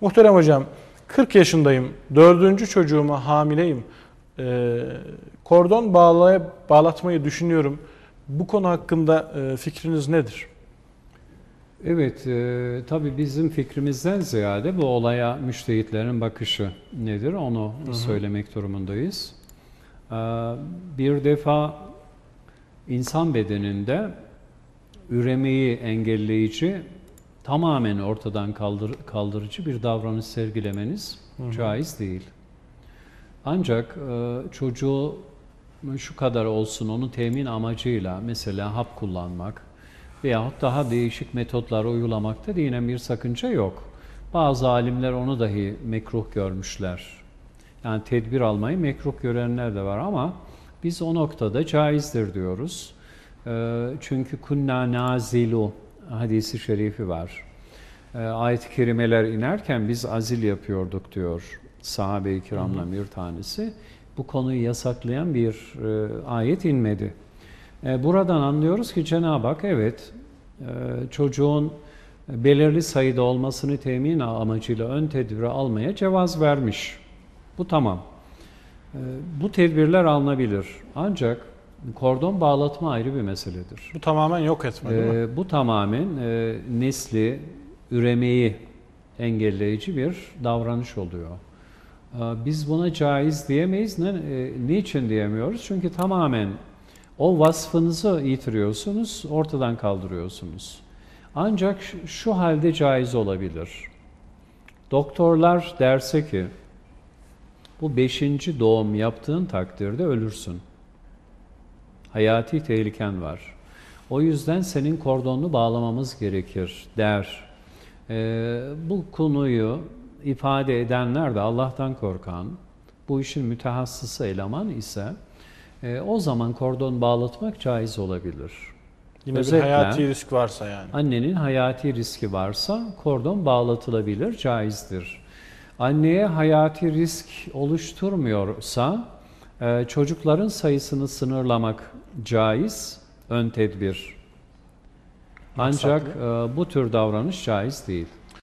Muhterem hocam, 40 yaşındayım, dördüncü çocuğuma hamileyim. Ee, kordon bağlaya, bağlatmayı düşünüyorum. Bu konu hakkında e, fikriniz nedir? Evet, e, tabii bizim fikrimizden ziyade bu olaya müştehitlerin bakışı nedir onu söylemek durumundayız. E, bir defa insan bedeninde üremeyi engelleyici, tamamen ortadan kaldır, kaldırıcı bir davranış sergilemeniz caiz değil. Ancak e, çocuğu şu kadar olsun onu temin amacıyla mesela hap kullanmak veyahut daha değişik metotlar uygulamakta yine bir sakınca yok. Bazı alimler onu dahi mekruh görmüşler. Yani tedbir almayı mekruh görenler de var ama biz o noktada caizdir diyoruz. E, çünkü kunna nazilu hadisi şerifi var. E, ayet-i kerimeler inerken biz azil yapıyorduk diyor sahabe-i kiramla bir tanesi. Bu konuyu yasaklayan bir e, ayet inmedi. E, buradan anlıyoruz ki Cenab-ı Hak evet e, çocuğun belirli sayıda olmasını temin amacıyla ön tedbiri almaya cevaz vermiş. Bu tamam. Bu tedbirler alınabilir. Ancak kordon bağlatma ayrı bir meseledir. Bu tamamen yok etme değil mi? E, bu tamamen e, nesli, üremeyi engelleyici bir davranış oluyor. E, Biz buna caiz diyemeyiz. Ne, e, niçin diyemiyoruz? Çünkü tamamen o vasfınızı yitiriyorsunuz, ortadan kaldırıyorsunuz. Ancak şu halde caiz olabilir. Doktorlar derse ki, bu beşinci doğum yaptığın takdirde ölürsün. Hayati tehliken var. O yüzden senin kordonunu bağlamamız gerekir der. Ee, bu konuyu ifade edenler de Allah'tan korkan, bu işin mütehassısı eleman ise e, o zaman kordon bağlatmak caiz olabilir. Yine özetle- bir hayati risk varsa yani. Annenin hayati riski varsa kordon bağlatılabilir, caizdir. Anneye hayati risk oluşturmuyorsa e, çocukların sayısını sınırlamak caiz, ön tedbir. Ancak e, bu tür davranış caiz değil.